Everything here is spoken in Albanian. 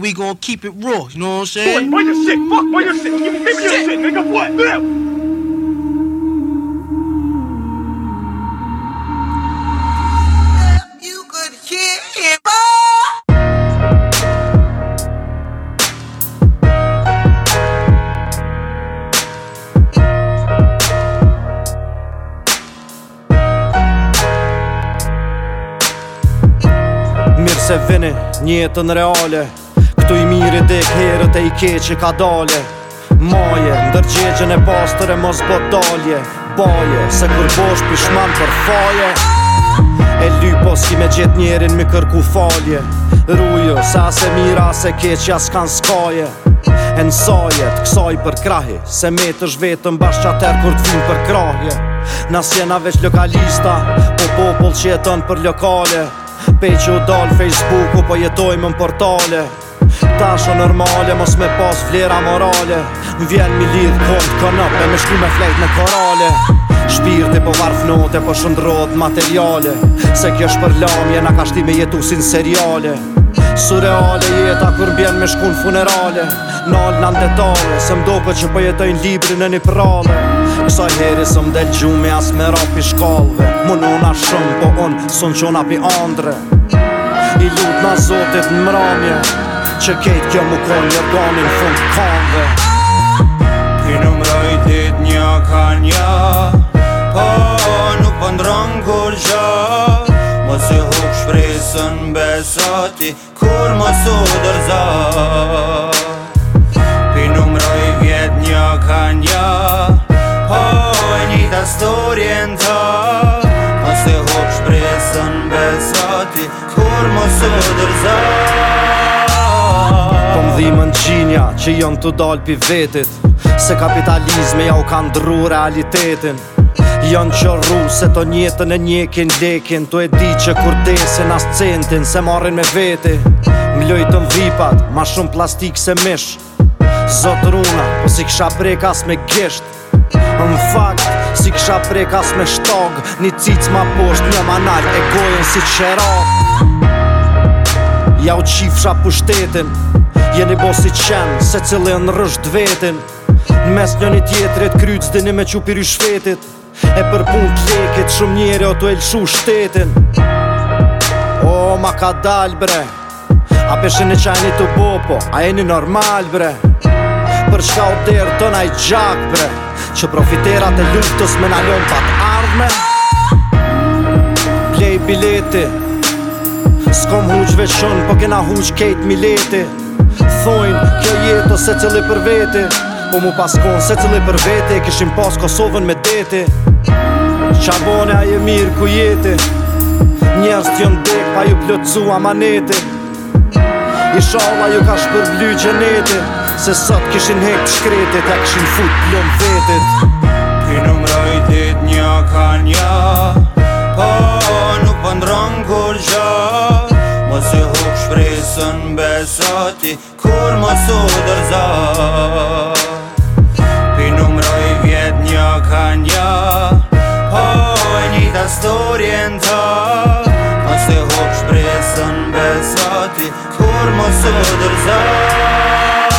We gon' keep it raw, you know what I'm saying? Boy, your shit, fuck bite your shit Give me your shit, make up what? Now! Mirë se vini, një e të në reale Këtu i mire dhe herët e i keqe ka dalje Maje, ndërgjegjën e pastër e mos bot dalje Baje, se kur bosh pishman për faje E lypo si me gjithë njerin me kërku falje Rujo, sa se mira, se keqja s'kan skaje E nësaje, t'ksaj për krahi Se me të zhvetën bashkë atër kur t'fin për krahje Na jena veç lokalista Po popull që jetën për lokale Pe që u dalë Facebooku po jetojmë në portale Tasho normale, mos me pas flera morale Më vjen mi lidh kohën të Me shku me flejt me korale Shpirti po varf note, po shëndrot materiale Se kjo është për lamje, na ka shti me jetu sin seriale Surreale jeta kur bjen me shkun funerale Nal në detale, se mdo për që po jetojnë libri në një prale Kësa heri së mdel gjumi as me rapi shkallve Mun una shumë, po unë sun qona pi andre I lutë na zotit në mramje që kejt kjo më kon një jo donin fund kon dhe Ti në dit një ka një Po nuk pëndron po kur gjo Mo si huk shprisën besoti Kur më su dërza Ti në mëroj vjet një ka një Po një ta storjen ta Mo si huk shprisën besati Kur më su dërza mën qinja që jënë të dalë pi vetit Se kapitalizme ja u kanë dru realitetin Jënë që rru se të njetën e njekin lekin Tu e di që kur desin as centin se marrin me veti Mlojtën vipat, ma shumë plastik se mish Zotë runa, po si kësha prek as me gisht Në fakt, si kësha prek as me shtog Një cic ma posht, një manal e gojen si qera Ja u qifësha pushtetin Jeni si qenë, se cilë në rësht vetin Në mes një një tjetërit krytës dini me qupir i shvetit E për pun të shumë njeri o të elshu shtetin O, ma ka dal bre A peshin e qajni të popo, a jeni normal bre Për shka u tërë të naj gjak bre Që profiterat e luftës me naljon pat ardhme Plej bileti S'kom huqve veshën, po kena huq kejt mileti thojnë Kjo jetë ose cili për vete Po mu paskon se cili për vete Kishim pas Kosovën me dete Qabone a je mirë ku jete Njerës t'jën dek pa ju plëcu a manete Ishala ju ka shpërblu gjenete Se sot kishin hek të shkretet A kishin fut plëm vetet Kinu mrojtet një ka një sën besati, Kur më su dërza Pi numroj vjet një ka një Po e një të storjen ta Më se hop shpre sën besoti Kur më Kur më su dërza